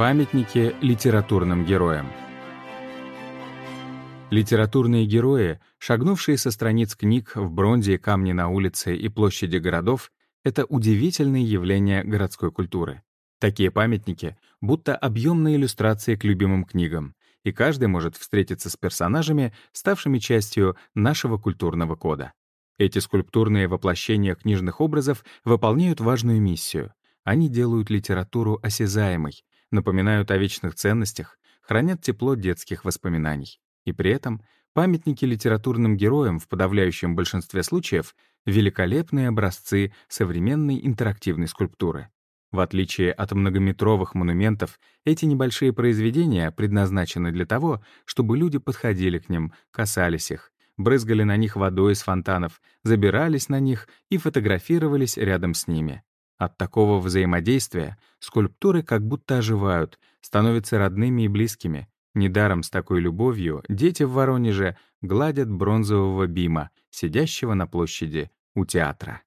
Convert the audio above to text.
Памятники литературным героям. Литературные герои, шагнувшие со страниц книг в бронзе и камне на улице и площади городов, это удивительные явления городской культуры. Такие памятники будто объемные иллюстрации к любимым книгам, и каждый может встретиться с персонажами, ставшими частью нашего культурного кода. Эти скульптурные воплощения книжных образов выполняют важную миссию. Они делают литературу осязаемой, напоминают о вечных ценностях, хранят тепло детских воспоминаний. И при этом памятники литературным героям в подавляющем большинстве случаев — великолепные образцы современной интерактивной скульптуры. В отличие от многометровых монументов, эти небольшие произведения предназначены для того, чтобы люди подходили к ним, касались их, брызгали на них водой из фонтанов, забирались на них и фотографировались рядом с ними. От такого взаимодействия скульптуры как будто оживают, становятся родными и близкими. Недаром с такой любовью дети в Воронеже гладят бронзового бима, сидящего на площади у театра.